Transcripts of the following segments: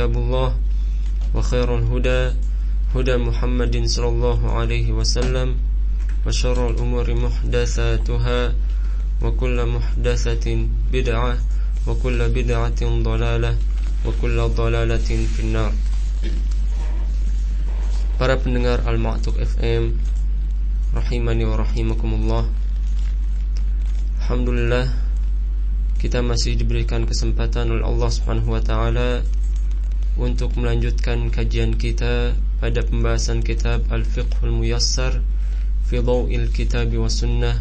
كتاب الله وخير الهدى هدى محمد صلى الله عليه وسلم وشر الأمور محدثاتها وكل محدثة بدعة وكل بدعة ضلالة وكل ضلالة في النار Para pendengar Al-Ma'tuk FM Rahimani wa rahimakumullah Alhamdulillah Kita masih diberikan kesempatan oleh Allah subhanahu wa ta'ala untuk melanjutkan kajian kita Pada pembahasan kitab Al-Fiqhul Muyassar Fi Daw'il Kitab wa Sunnah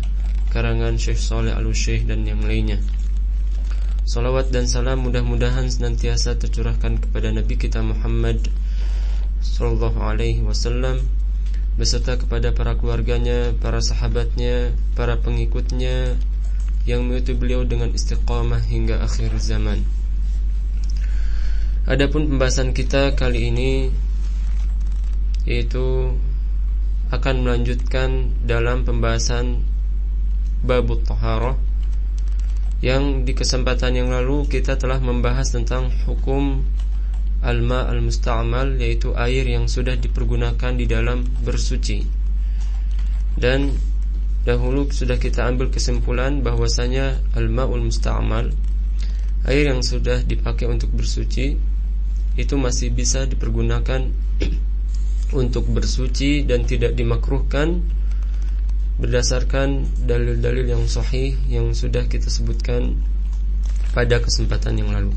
Karangan Syekh Saleh Al-Syekh dan yang lainnya Salawat dan salam mudah-mudahan senantiasa tercurahkan kepada Nabi kita Muhammad Sallallahu Alaihi Wasallam beserta kepada para keluarganya, para sahabatnya, para pengikutnya yang mengikuti beliau dengan istiqamah hingga akhir zaman. Adapun pembahasan kita kali ini yaitu akan melanjutkan dalam pembahasan babut taharah yang di kesempatan yang lalu kita telah membahas tentang hukum alma al-musta'mal yaitu air yang sudah dipergunakan di dalam bersuci. Dan dahulu sudah kita ambil kesimpulan bahwasanya al-ma'ul musta'mal air yang sudah dipakai untuk bersuci itu masih bisa dipergunakan untuk bersuci dan tidak dimakruhkan berdasarkan dalil-dalil yang sahih yang sudah kita sebutkan pada kesempatan yang lalu.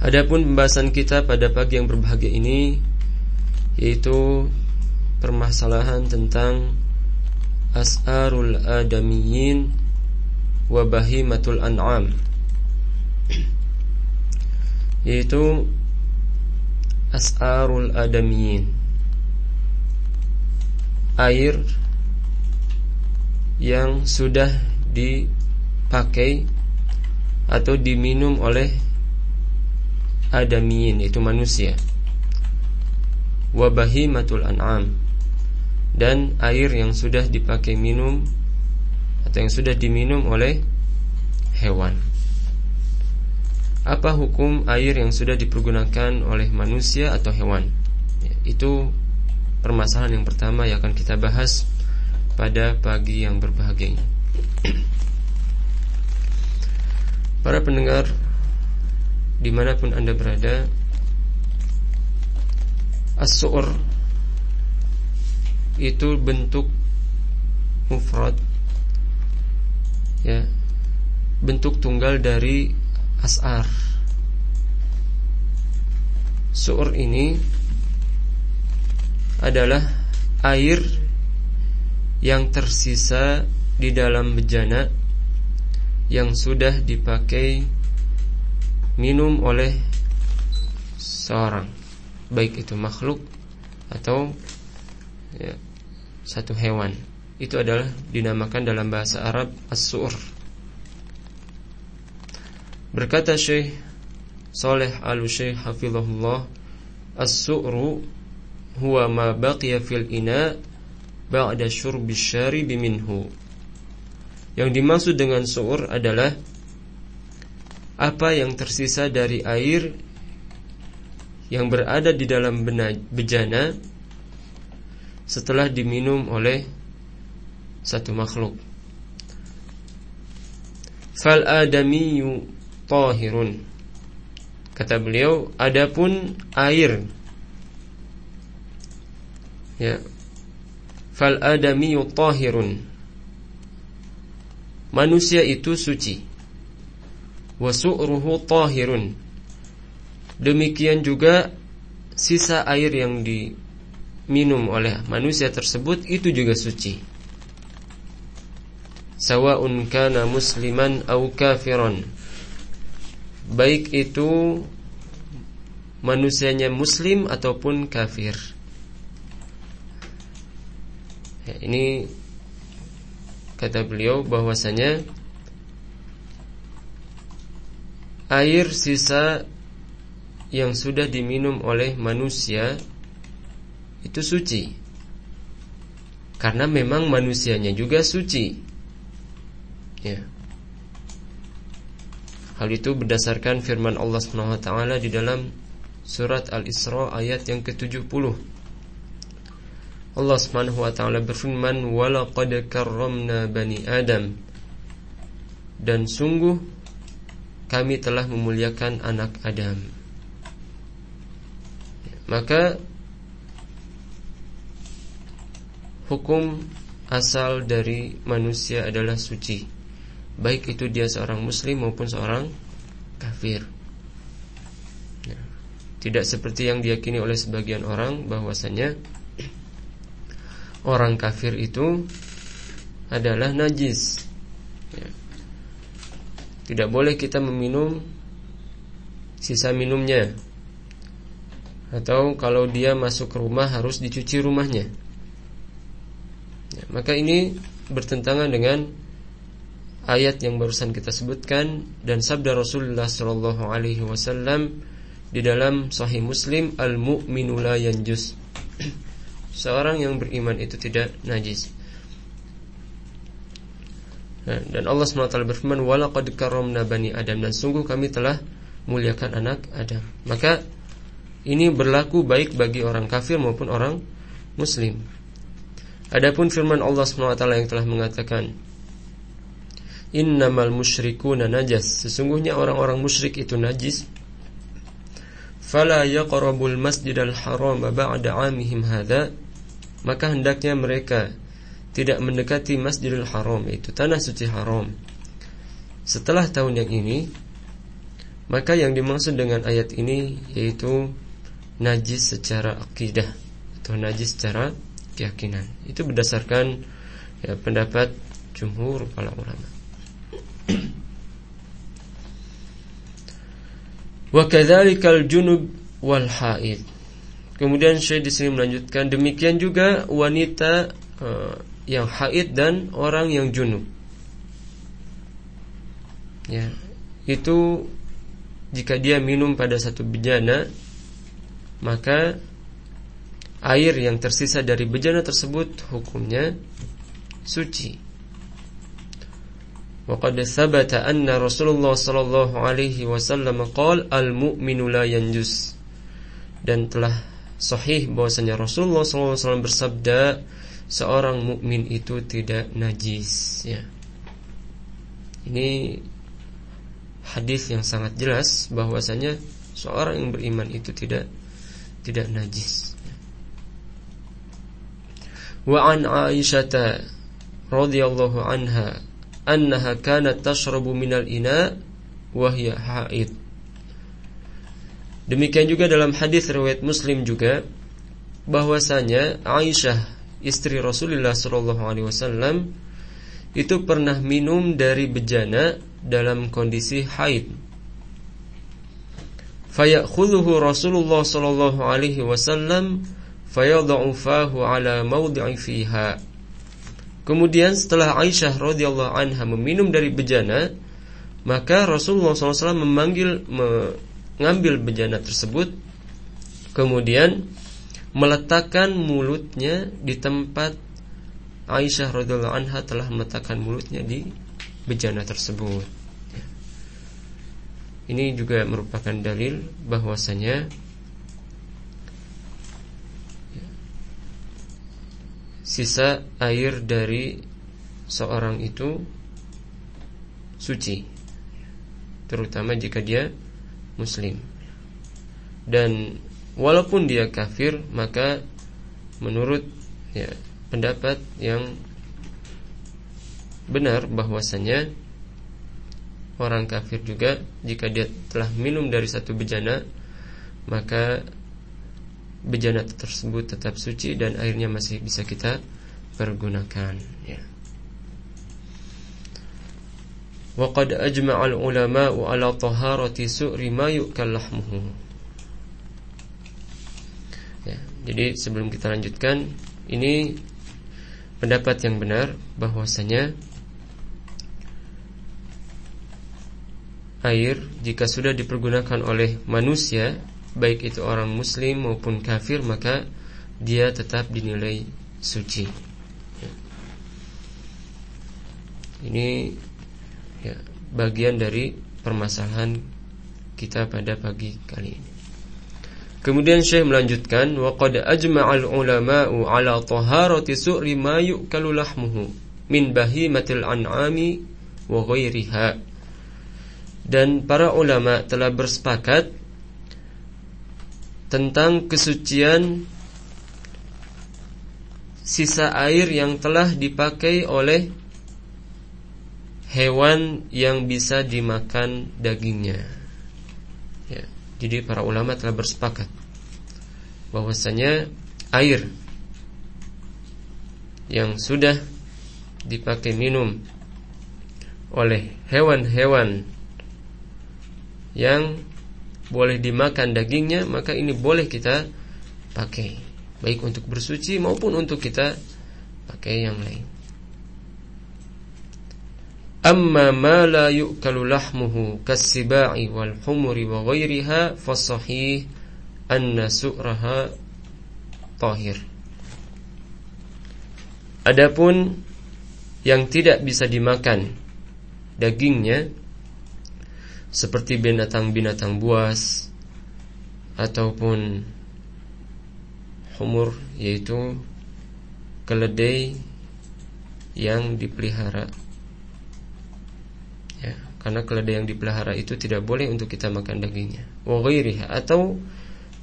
Adapun pembahasan kita pada pagi yang berbahagia ini yaitu permasalahan tentang as'arul adamiyin wa bahimatul an'am yaitu as'arul adamiyin. Air yang sudah dipakai atau diminum oleh adamiyin itu manusia. Wabahimatul an'am. Dan air yang sudah dipakai minum atau yang sudah diminum oleh hewan apa hukum air yang sudah dipergunakan oleh manusia atau hewan? Ya, itu permasalahan yang pertama yang akan kita bahas pada pagi yang berbahagia ini. Para pendengar di mana pun anda berada as-su'ur itu bentuk mufrad ya bentuk tunggal dari as'ar. Su'ur ini adalah air yang tersisa di dalam bejana yang sudah dipakai minum oleh seorang baik itu makhluk atau ya, satu hewan. Itu adalah dinamakan dalam bahasa Arab as-sur berkata Syekh Saleh Al-Syekh hafizahullah as-su'ru huwa ma baqiya fil ina ba'da syurbi syaribi minhu yang dimaksud dengan su'ur adalah apa yang tersisa dari air yang berada di dalam bejana setelah diminum oleh satu makhluk. Fal adamiyu tahirun. Kata beliau, adapun air ya. Fal adamiyu tahirun. Manusia itu suci wasu'ruhu tahirun. Demikian juga sisa air yang diminum oleh manusia tersebut itu juga suci. Sawa'un kana musliman au kafiran. Baik itu manusianya muslim ataupun kafir. Ya, ini kata beliau bahwasanya air sisa yang sudah diminum oleh manusia itu suci. Karena memang manusianya juga suci. Ya. Hal itu berdasarkan firman Allah Subhanahu wa taala di dalam surat Al-Isra ayat yang ke-70. Allah Subhanahu wa taala berfirman, "Walaqad karramna bani Adam." Dan sungguh kami telah memuliakan anak Adam. Maka hukum asal dari manusia adalah suci baik itu dia seorang muslim maupun seorang kafir. Ya. Tidak seperti yang diyakini oleh sebagian orang bahwasanya orang kafir itu adalah najis. Ya. Tidak boleh kita meminum sisa minumnya. Atau kalau dia masuk ke rumah harus dicuci rumahnya. Ya, maka ini bertentangan dengan ayat yang barusan kita sebutkan dan sabda Rasulullah sallallahu alaihi wasallam di dalam Sahih Muslim al-mu'minu la yanjus. Seorang yang beriman itu tidak najis. Nah, dan Allah SWT berfirman walaqad karramna bani Adam dan sungguh kami telah muliakan anak Adam. Maka ini berlaku baik bagi orang kafir maupun orang muslim. Adapun firman Allah SWT yang telah mengatakan Innamal musyrikuna najas Sesungguhnya orang-orang musyrik itu najis. Fala yaqrabul masjidal haram ba'da amihim hadha. Maka hendaknya mereka Tidak mendekati masjidil haram Yaitu tanah suci haram. Setelah tahun yang ini Maka yang dimaksud dengan ayat ini Yaitu Najis secara akidah Atau najis secara keyakinan. Itu berdasarkan ya, Pendapat jumhur para ulama Wa kadzalikal junub wal haid. Kemudian Syekh di sini melanjutkan demikian juga wanita uh, yang haid dan orang yang junub. Ya, itu jika dia minum pada satu bejana maka air yang tersisa dari bejana tersebut hukumnya suci. وقد ثبت أن رسول الله صلى الله عليه وسلم قال المؤمن لا ينجس dan telah sahih bahwasanya Rasulullah SAW bersabda seorang mukmin itu tidak najis ya ini hadis yang sangat jelas bahwasanya seorang yang beriman itu tidak tidak najis wa an Aisyah radhiyallahu anha annaha kanat tashrabu minal ina wa hiya haid. Demikian juga dalam hadis riwayat Muslim juga bahwasanya Aisyah istri Rasulullah sallallahu alaihi wasallam itu pernah minum dari bejana dalam kondisi haid. Fayakhudhuhu Rasulullah sallallahu alaihi wasallam fayadha'u fahu ala mawdi'i fiha Kemudian setelah Aisyah radhiyallahu anha meminum dari bejana, maka Rasulullah SAW memanggil mengambil bejana tersebut, kemudian meletakkan mulutnya di tempat Aisyah radhiyallahu anha telah meletakkan mulutnya di bejana tersebut. Ini juga merupakan dalil bahwasanya sisa air dari seorang itu suci terutama jika dia muslim. Dan walaupun dia kafir maka menurut ya, pendapat yang benar bahwasanya orang kafir juga jika dia telah minum dari satu bejana maka bejana tersebut tetap suci dan airnya masih bisa kita pergunakan ya. Qad ajma'a al-ulama'u 'ala taharati su'ri ma yu'kal lahmuhu. Ya, jadi sebelum kita lanjutkan ini pendapat yang benar bahwasanya air jika sudah dipergunakan oleh manusia baik itu orang muslim maupun kafir maka dia tetap dinilai suci. Ya. Ini ya, bagian dari permasalahan kita pada pagi kali ini. Kemudian Syekh melanjutkan wa qad ajma'al ulama'u ala taharati su'ri ma yu'kalu lahmuhu min bahimatil an'ami wa ghairiha. Dan para ulama telah bersepakat tentang kesucian sisa air yang telah dipakai oleh hewan yang bisa dimakan dagingnya. Jadi para ulama telah bersepakat bahwasanya air yang sudah dipakai minum oleh hewan-hewan yang boleh dimakan dagingnya maka ini boleh kita pakai baik untuk bersuci maupun untuk kita pakai yang lain Amma ma la yu'kalu lahmuhu kas-siba'i wal humuri wa ghairiha fasahih anna su'raha tahir. Adapun yang tidak bisa dimakan dagingnya seperti binatang-binatang buas ataupun humur yaitu keledai yang dipelihara karena keledai yang dipelihara itu tidak boleh untuk kita makan dagingnya. Wa atau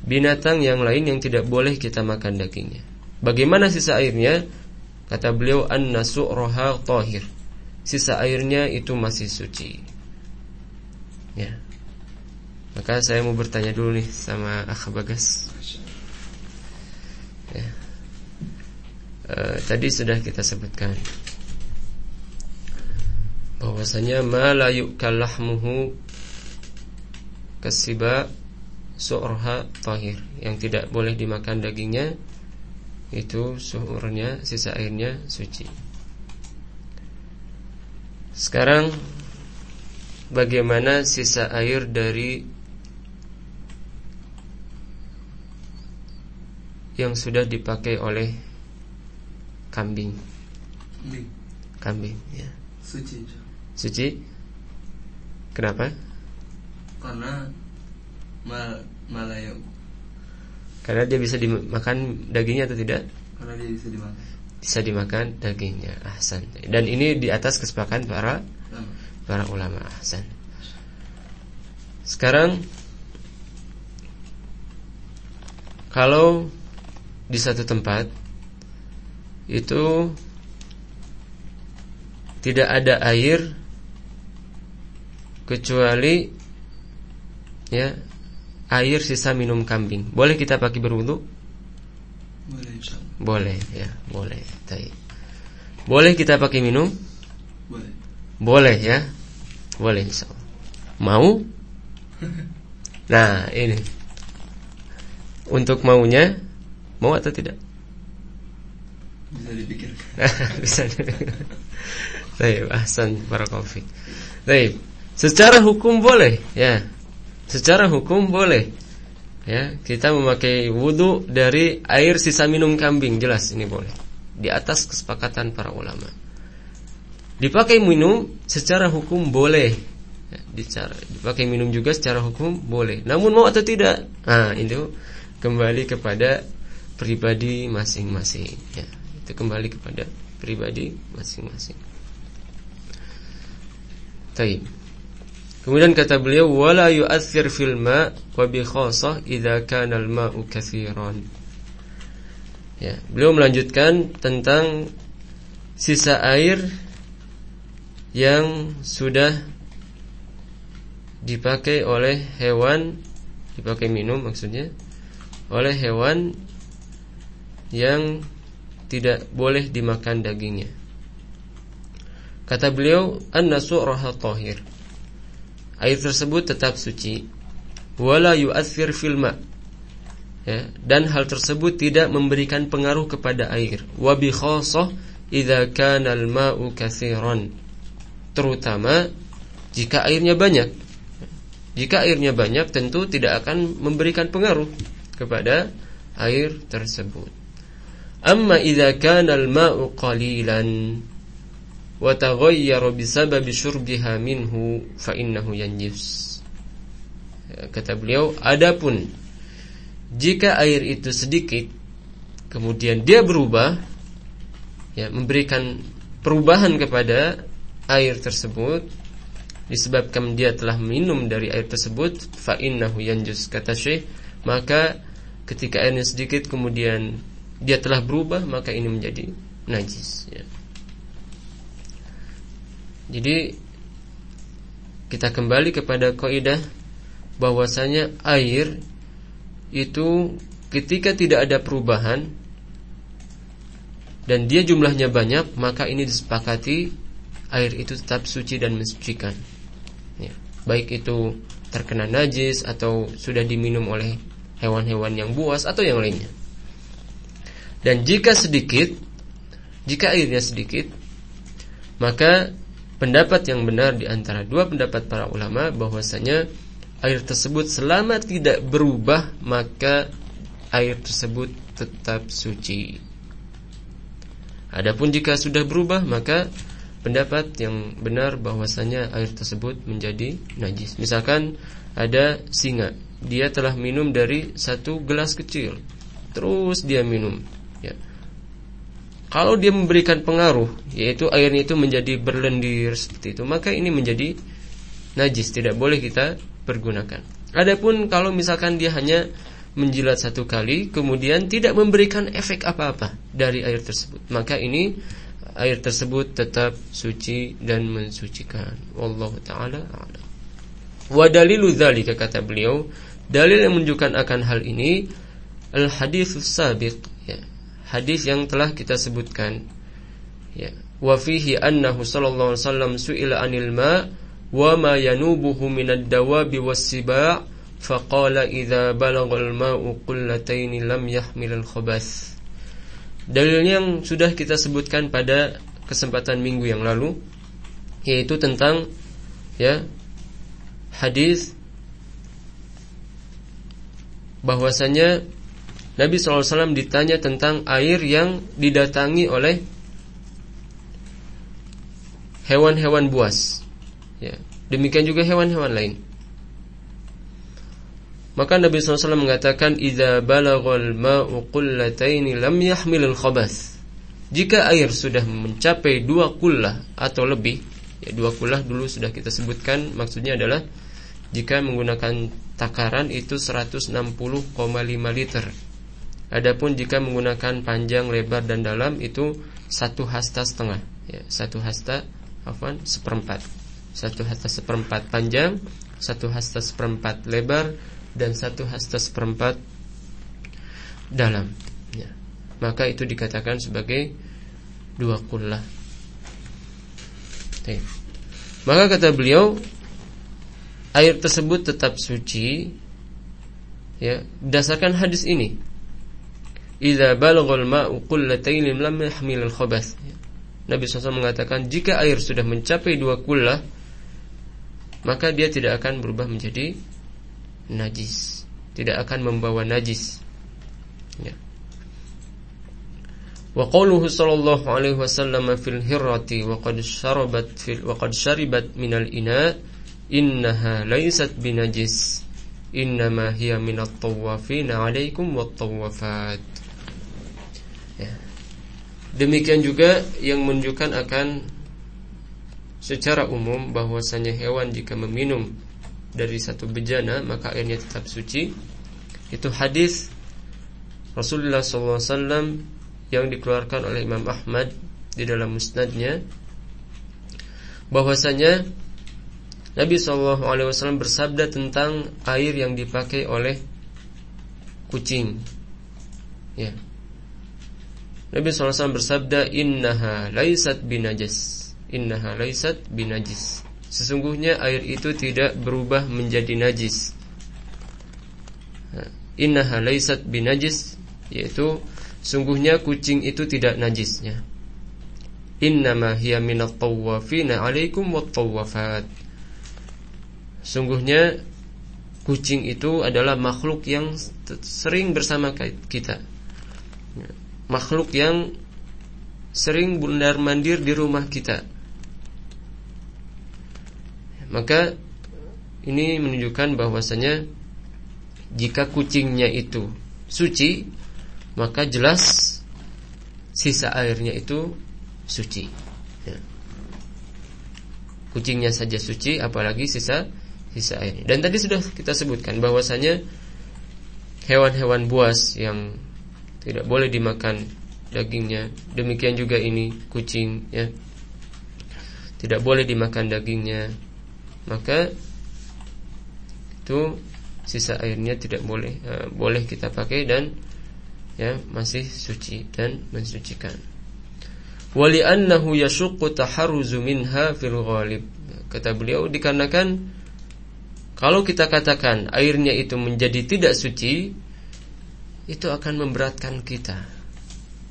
binatang yang lain yang tidak boleh kita makan dagingnya. Bagaimana sisa airnya? Kata beliau an-nasu roha tahir. Sisa airnya itu masih suci. Ya. Maka saya mau bertanya dulu nih sama Akh Bagas. Ya. E, tadi sudah kita sebutkan bahwasanya ma la lahmuhu kasiba su'rha tahir yang tidak boleh dimakan dagingnya itu suhurnya sisa airnya suci sekarang bagaimana sisa air dari yang sudah dipakai oleh kambing kambing ya suci Suci? Kenapa? Karena mal malayo. Karena dia bisa dimakan dagingnya atau tidak? Karena dia bisa dimakan. Bisa dimakan dagingnya. Ahsan. Dan ini di atas kesepakatan para para ulama. Ahsan. Sekarang kalau di satu tempat itu tidak ada air kecuali ya air sisa minum kambing. Boleh kita pakai berwudu? Boleh, Boleh, ya, boleh. Baik. Boleh kita pakai minum? Boleh. Boleh ya. Boleh insyaallah. Mau? Nah, ini. Untuk maunya mau atau tidak? Bisa dipikirkan. Bisa. Baik, ahsan barakallahu Baik. Secara hukum boleh, ya. Secara hukum boleh. Ya, kita memakai wudhu dari air sisa minum kambing, jelas ini boleh. Di atas kesepakatan para ulama. Dipakai minum secara hukum boleh. Dipakai minum juga secara hukum boleh. Namun mau atau tidak? Nah, itu kembali kepada pribadi masing-masing. Ya, itu kembali kepada pribadi masing-masing. Taib. Kemudian kata beliau wala yu'athir fil ma' wa bi khassah idza kana al ma'u katsiran. Ya, beliau melanjutkan tentang sisa air yang sudah dipakai oleh hewan dipakai minum maksudnya oleh hewan yang tidak boleh dimakan dagingnya. Kata beliau an-nasu tahir. Air tersebut tetap suci. Wala yu'athir fil ma. Ya, dan hal tersebut tidak memberikan pengaruh kepada air. Wa bi khassah idza kana al-ma'u katsiran terutama jika airnya banyak jika airnya banyak tentu tidak akan memberikan pengaruh kepada air tersebut amma idza kana al-ma'u qalilan wa taghayyara bisababi syurbiha minhu fa innahu yanjis. Ya, kata beliau, adapun jika air itu sedikit kemudian dia berubah ya memberikan perubahan kepada air tersebut disebabkan dia telah minum dari air tersebut fa innahu yanjus kata Syekh maka ketika airnya sedikit kemudian dia telah berubah maka ini menjadi najis ya. Jadi kita kembali kepada kaidah bahwasanya air itu ketika tidak ada perubahan dan dia jumlahnya banyak maka ini disepakati air itu tetap suci dan mensucikan. Ya. baik itu terkena najis atau sudah diminum oleh hewan-hewan yang buas atau yang lainnya. Dan jika sedikit jika airnya sedikit maka pendapat yang benar di antara dua pendapat para ulama bahwasanya air tersebut selama tidak berubah maka air tersebut tetap suci. Adapun jika sudah berubah maka pendapat yang benar bahwasanya air tersebut menjadi najis. Misalkan ada singa, dia telah minum dari satu gelas kecil, terus dia minum. Ya. Kalau dia memberikan pengaruh, yaitu airnya itu menjadi berlendir seperti itu, maka ini menjadi najis, tidak boleh kita pergunakan. Adapun kalau misalkan dia hanya menjilat satu kali kemudian tidak memberikan efek apa-apa dari air tersebut maka ini air tersebut tetap suci dan mensucikan. Wallahu taala a'lam. Wa dalilu dzalika kata beliau dalil yang menunjukkan akan hal ini al hadis sabiq ya. Hadis yang telah kita sebutkan ya. Wa fihi annahu sallallahu alaihi wasallam su'ila anil ma wa ma yanubuhu minad dawabi was siba' faqala idza balagal ma'u qullataini lam yahmil al-khabath. Dalil yang sudah kita sebutkan pada kesempatan minggu yang lalu yaitu tentang ya hadis bahwasanya Nabi SAW ditanya tentang air yang didatangi oleh hewan-hewan buas. Ya, demikian juga hewan-hewan lain. Maka Nabi SAW mengatakan Iza balaghal ma'u qullataini lam yahmilul khabath. Jika air sudah mencapai dua kullah atau lebih ya Dua kullah dulu sudah kita sebutkan Maksudnya adalah Jika menggunakan takaran itu 160,5 liter. Adapun jika menggunakan panjang, lebar, dan dalam itu satu hasta setengah ya, Satu hasta afan, seperempat. Satu hasta seperempat panjang Satu hasta seperempat lebar dan satu hasta seperempat dalam. Ya. maka itu dikatakan sebagai dua kullah. Maka kata beliau air tersebut tetap suci ya berdasarkan hadis ini. Idza balaghal ma'u qullatayn lam yahmil al-khabath. Nabi SAW mengatakan jika air sudah mencapai dua kullah maka dia tidak akan berubah menjadi najis. Tidak akan membawa najis. Ya. Wa qawluhu sallallahu alaihi wasallam fil hirrati wa qad syarabat fil wa qad syaribat minal ina innaha laysat binajis innama hiya minat tawafina alaikum wat tawafat ya. demikian juga yang menunjukkan akan secara umum bahwasanya hewan jika meminum dari satu bejana maka airnya tetap suci. Itu hadis Rasulullah SAW yang dikeluarkan oleh Imam Ahmad di dalam musnadnya. Bahwasanya Nabi SAW bersabda tentang air yang dipakai oleh kucing. Ya. Nabi SAW bersabda innaha laisat binajas innaha laisat binajis Sesungguhnya air itu tidak berubah menjadi najis. Innaha laysat binajis Yaitu Sungguhnya kucing itu tidak najisnya. Innama hiya minat tawafina alaikum wat tawafat Sungguhnya Kucing itu adalah makhluk yang sering bersama kita. Makhluk yang sering bundar mandir di rumah kita Maka ini menunjukkan bahwasanya jika kucingnya itu suci, maka jelas sisa airnya itu suci. Ya. Kucingnya saja suci, apalagi sisa sisa airnya. Dan tadi sudah kita sebutkan bahwasanya hewan-hewan buas yang tidak boleh dimakan dagingnya, demikian juga ini kucing, ya, tidak boleh dimakan dagingnya, maka itu sisa airnya tidak boleh uh, boleh kita pakai dan ya masih suci dan mensucikan. Wali annahu yashuqqu taharruzu minha fil ghalib. Kata beliau dikarenakan kalau kita katakan airnya itu menjadi tidak suci itu akan memberatkan kita.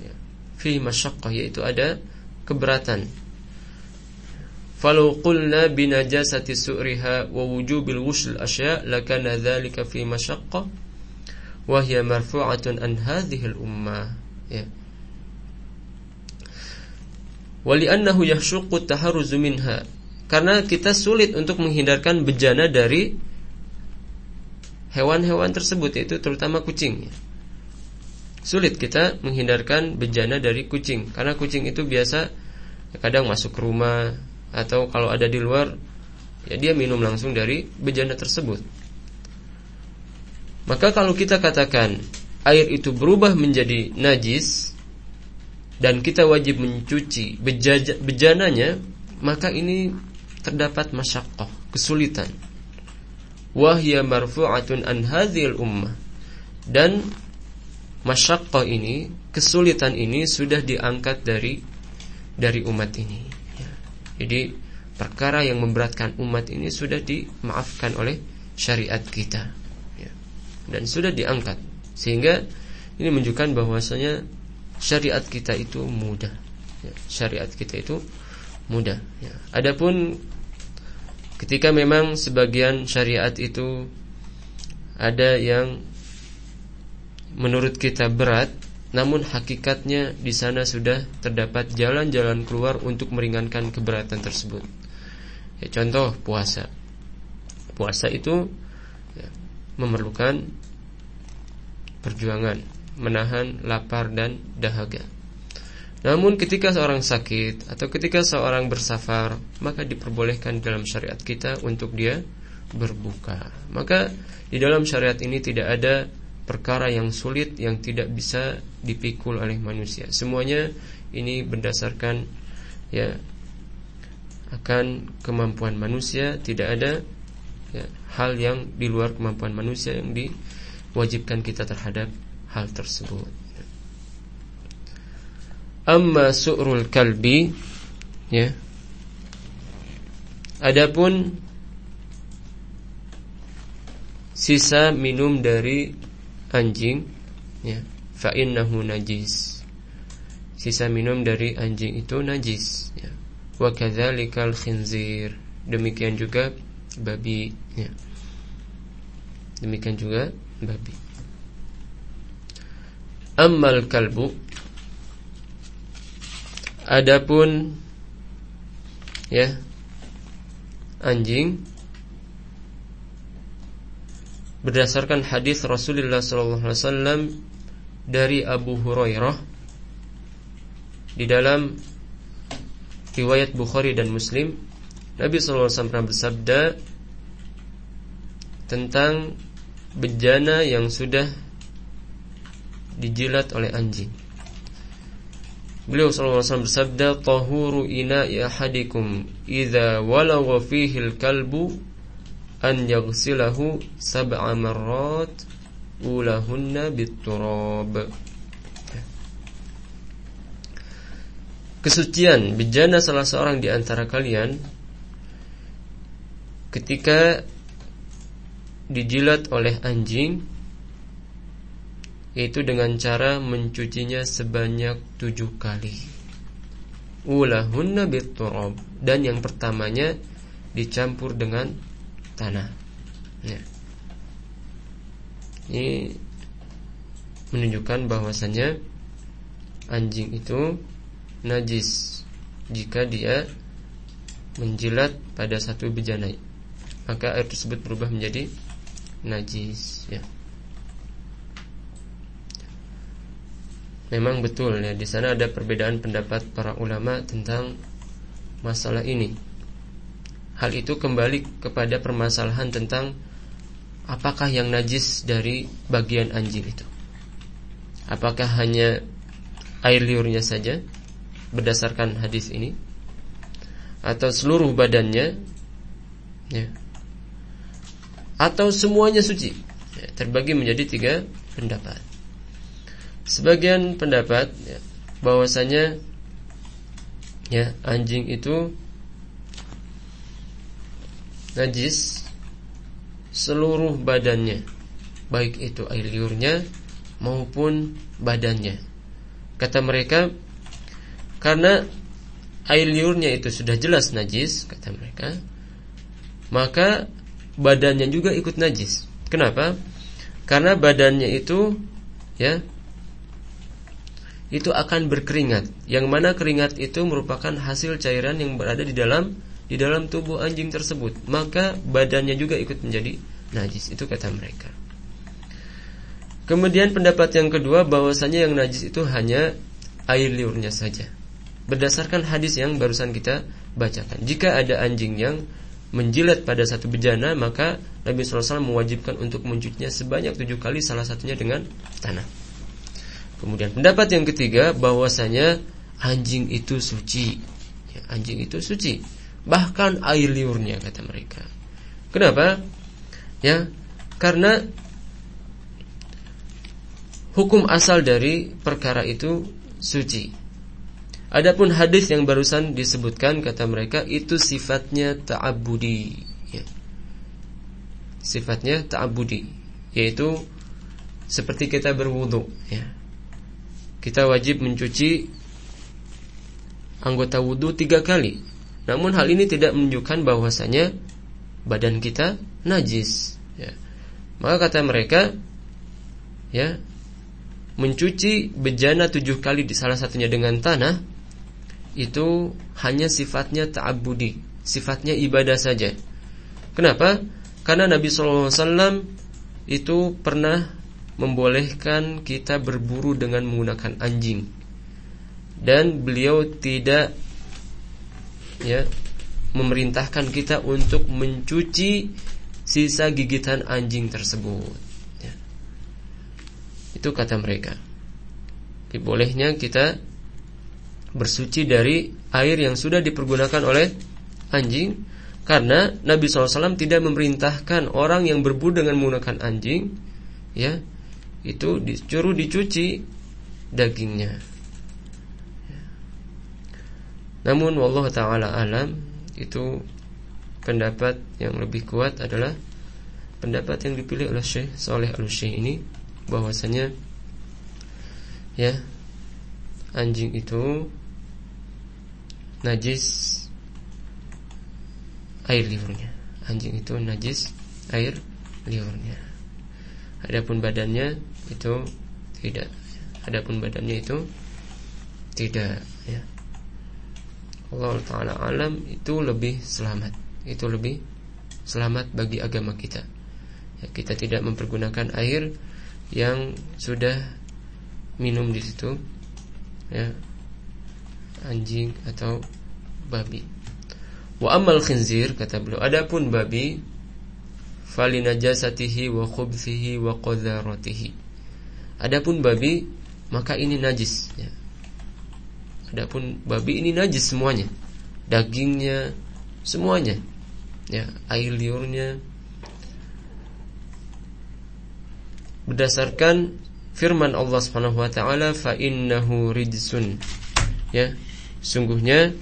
Ya. Fi masyaqqah yaitu ada keberatan Falau qulna binajasati su'riha wa wujubil ghusl asya' lakana dhalika fi mashaqqa wa hiya marfu'atun an hadhihi al-ummah ya. Wali'annahu yahshuqqu taharruzu minha. Karena kita sulit untuk menghindarkan bejana dari hewan-hewan tersebut yaitu terutama kucing. Sulit kita menghindarkan bejana dari kucing. Karena kucing itu biasa kadang masuk rumah atau kalau ada di luar ya dia minum langsung dari bejana tersebut. Maka kalau kita katakan air itu berubah menjadi najis dan kita wajib mencuci bejananya, maka ini terdapat masyakoh, kesulitan. Wahya marfu'atun an hadhil ummah. Dan masyakoh ini, kesulitan ini sudah diangkat dari dari umat ini. Jadi perkara yang memberatkan umat ini sudah dimaafkan oleh syariat kita ya. dan sudah diangkat sehingga ini menunjukkan bahwasanya syariat kita itu mudah ya. syariat kita itu mudah ya. adapun ketika memang sebagian syariat itu ada yang menurut kita berat namun hakikatnya di sana sudah terdapat jalan-jalan keluar untuk meringankan keberatan tersebut. Ya, contoh puasa. Puasa itu ya, memerlukan perjuangan, menahan lapar dan dahaga. Namun ketika seorang sakit atau ketika seorang bersafar, maka diperbolehkan dalam syariat kita untuk dia berbuka. Maka di dalam syariat ini tidak ada perkara yang sulit yang tidak bisa dipikul oleh manusia. Semuanya ini berdasarkan ya akan kemampuan manusia, tidak ada ya, hal yang di luar kemampuan manusia yang diwajibkan kita terhadap hal tersebut. Amma su'rul kalbi ya. Adapun sisa minum dari anjing ya. Fa innahu najis. Sisa minum dari anjing itu najis ya. Wa kadzalikal khinzir. Demikian juga babi ya. Demikian juga babi. Ammal kalbu. Adapun ya anjing berdasarkan hadis Rasulullah SAW dari Abu Hurairah di dalam riwayat Bukhari dan Muslim Nabi SAW pernah bersabda tentang bejana yang sudah dijilat oleh anjing. Beliau SAW bersabda, "Tahuru ina ahadikum idza walagha fihi al-kalbu an yaghsilahu sab'a marrat ulahunna biturab Kesucian bejana salah seorang di antara kalian ketika dijilat oleh anjing yaitu dengan cara mencucinya sebanyak tujuh kali. Ulahunna biturab dan yang pertamanya dicampur dengan tanah. Ya. Ini menunjukkan bahwasanya anjing itu najis jika dia menjilat pada satu bejana maka air tersebut berubah menjadi najis ya Memang betul ya di sana ada perbedaan pendapat para ulama tentang masalah ini. Hal itu kembali kepada permasalahan tentang apakah yang najis dari bagian anjing itu. Apakah hanya air liurnya saja berdasarkan hadis ini? Atau seluruh badannya? Ya. Atau semuanya suci? Ya, terbagi menjadi tiga pendapat. Sebagian pendapat ya, bahwasanya ya anjing itu najis seluruh badannya baik itu air liurnya maupun badannya. Kata mereka karena air liurnya itu sudah jelas najis kata mereka maka badannya juga ikut najis. Kenapa? Karena badannya itu ya itu akan berkeringat. Yang mana keringat itu merupakan hasil cairan yang berada di dalam di dalam tubuh anjing tersebut. Maka badannya juga ikut menjadi najis. Itu kata mereka. Kemudian pendapat yang kedua bahwasanya yang najis itu hanya air liurnya saja. Berdasarkan hadis yang barusan kita bacakan. Jika ada anjing yang menjilat pada satu bejana, maka Nabi SAW mewajibkan untuk mencucinya sebanyak tujuh kali, salah satunya dengan tanah. Kemudian pendapat yang ketiga bahwasanya anjing itu suci. Ya, anjing itu suci. Bahkan air liurnya kata mereka. Kenapa? Ya, karena hukum asal dari perkara itu suci. Adapun hadis yang barusan disebutkan kata mereka itu sifatnya ta'abudi ya. Sifatnya ta'abudi yaitu seperti kita berwudu ya kita wajib mencuci anggota wudhu tiga kali. Namun hal ini tidak menunjukkan bahwasanya badan kita najis. Ya. Maka kata mereka, ya mencuci bejana tujuh kali di salah satunya dengan tanah itu hanya sifatnya ta'abudi, sifatnya ibadah saja. Kenapa? Karena Nabi SAW itu pernah membolehkan kita berburu dengan menggunakan anjing dan beliau tidak ya memerintahkan kita untuk mencuci sisa gigitan anjing tersebut ya. itu kata mereka dibolehnya kita bersuci dari air yang sudah dipergunakan oleh anjing karena Nabi SAW tidak memerintahkan orang yang berburu dengan menggunakan anjing ya itu disuruh dicuci dagingnya. Namun wallahu taala alam itu pendapat yang lebih kuat adalah pendapat yang dipilih oleh Syekh Saleh Al-Syekh ini bahwasanya ya anjing itu najis air liurnya. Anjing itu najis air liurnya. Adapun badannya itu tidak adapun badannya itu tidak Allah taala alam itu lebih selamat. Itu lebih selamat bagi agama kita. Ya, kita tidak mempergunakan air yang sudah minum di situ ya anjing atau babi. Wa amal khinzir kata beliau adapun babi falinajasatihi wa khubthihi wa qadharatihi Adapun babi maka ini najis ya. Adapun babi ini najis semuanya. Dagingnya semuanya. Ya, air liurnya berdasarkan firman Allah Subhanahu wa taala fa innahu rijsun. Ya, sungguhnya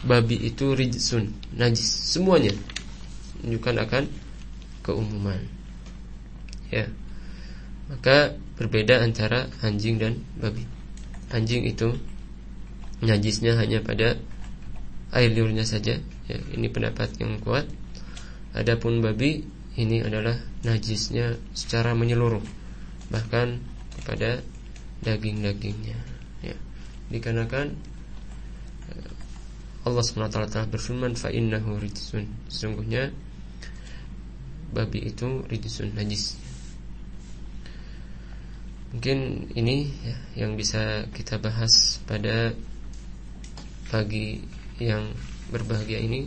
babi itu rijsun, najis semuanya. Menunjukkan akan keumuman. Ya. Maka berbeda antara anjing dan babi. Anjing itu najisnya hanya pada air liurnya saja. Ya, ini pendapat yang kuat. Adapun babi ini adalah najisnya secara menyeluruh, bahkan kepada daging-dagingnya. Ya, dikarenakan eh, Allah SWT telah berfirman fa innahu sesungguhnya babi itu rijsun najis mungkin ini ya, yang bisa kita bahas pada pagi yang berbahagia ini.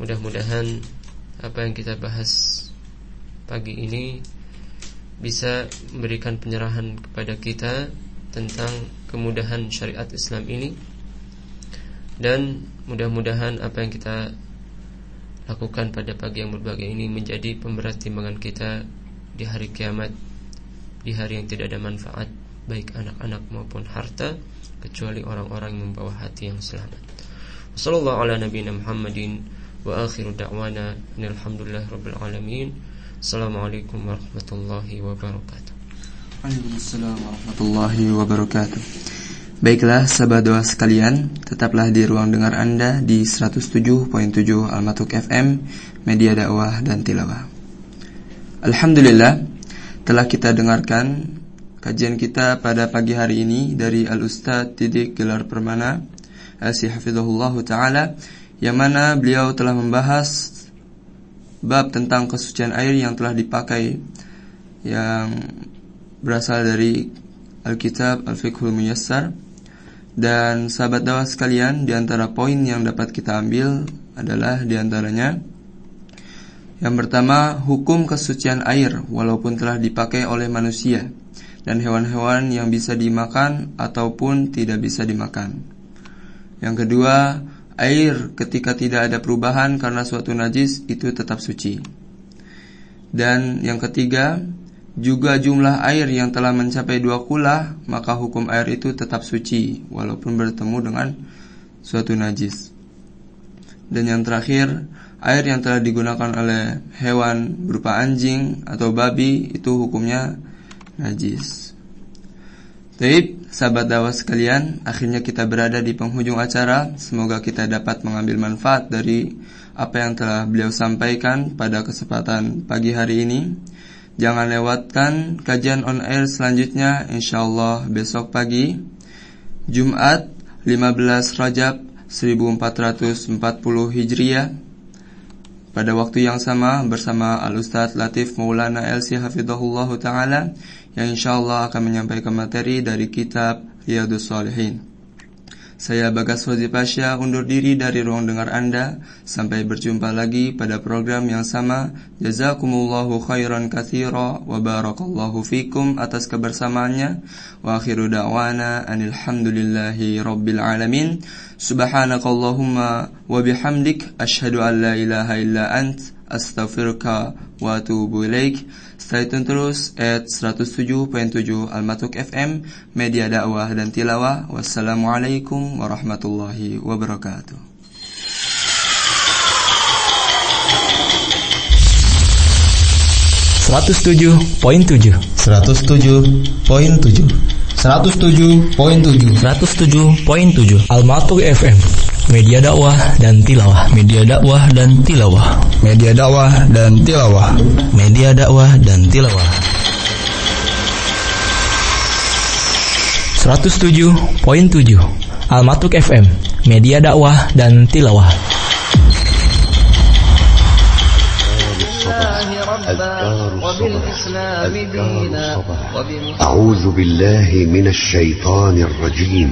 Mudah-mudahan apa yang kita bahas pagi ini bisa memberikan penyerahan kepada kita tentang kemudahan syariat Islam ini. Dan mudah-mudahan apa yang kita lakukan pada pagi yang berbahagia ini menjadi pemberat timbangan kita di hari kiamat di hari yang tidak ada manfaat baik anak-anak maupun harta kecuali orang-orang yang membawa hati yang selamat. Wassallallahu ala nabiyina Muhammadin wa akhiru da'wana alhamdulillah rabbil alamin. Assalamualaikum warahmatullahi wabarakatuh. Waalaikumsalam warahmatullahi wabarakatuh. Baiklah sahabat doa sekalian, tetaplah di ruang dengar Anda di 107.7 Almatuk FM, media dakwah dan tilawah. Alhamdulillah telah kita dengarkan kajian kita pada pagi hari ini dari Al Ustaz Tidik Gelar Permana Asy Hafizahullah taala yang mana beliau telah membahas bab tentang kesucian air yang telah dipakai yang berasal dari Alkitab Al-Fiqhul Muyassar. Dan sahabat dakwah sekalian, di antara poin yang dapat kita ambil adalah di antaranya yang pertama, hukum kesucian air walaupun telah dipakai oleh manusia dan hewan-hewan yang bisa dimakan ataupun tidak bisa dimakan. Yang kedua, air ketika tidak ada perubahan karena suatu najis itu tetap suci. Dan yang ketiga, juga jumlah air yang telah mencapai dua kula, maka hukum air itu tetap suci walaupun bertemu dengan suatu najis. Dan yang terakhir, air yang telah digunakan oleh hewan berupa anjing atau babi itu hukumnya najis. Taib, sahabat dakwah sekalian, akhirnya kita berada di penghujung acara. Semoga kita dapat mengambil manfaat dari apa yang telah beliau sampaikan pada kesempatan pagi hari ini. Jangan lewatkan kajian on air selanjutnya insyaallah besok pagi Jumat 15 Rajab 1440 Hijriah pada waktu yang sama bersama Al Ustaz Latif Maulana LC Hafidhahullah Ta'ala yang insyaallah akan menyampaikan materi dari kitab Riyadus Salihin. Saya Bagas Fauzi Pasha undur diri dari ruang dengar Anda. Sampai berjumpa lagi pada program yang sama. Jazakumullahu khairan kathira Wa barakallahu fikum atas kebersamaannya. Wa akhiru da'wana Anilhamdulillahi rabbil alamin. Subhanakallahumma wa bihamdik. Ashadu an la ilaha illa ant. Astaghfirka wa atubu ilaik Stay tune terus at 107.7 Almatuk FM, media dakwah dan tilawah. Wassalamualaikum warahmatullahi wabarakatuh. Seratus tujuh poin tujuh. Seratus tujuh poin tujuh. Seratus tujuh poin tujuh. Seratus tujuh poin tujuh. Almatuk FM media dakwah dan tilawah media dakwah dan tilawah media dakwah dan tilawah media dakwah dan tilawah 107.7 Almatuk FM media dakwah dan tilawah أعوذ بالله من الشيطان الرجيم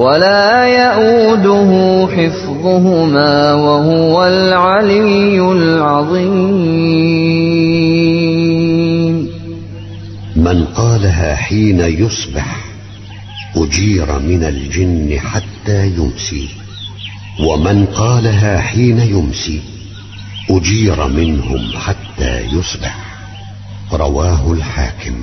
ولا يؤوده حفظهما وهو العلي العظيم. من قالها حين يصبح أجير من الجن حتى يمسي ومن قالها حين يمسي أجير منهم حتى يصبح رواه الحاكم.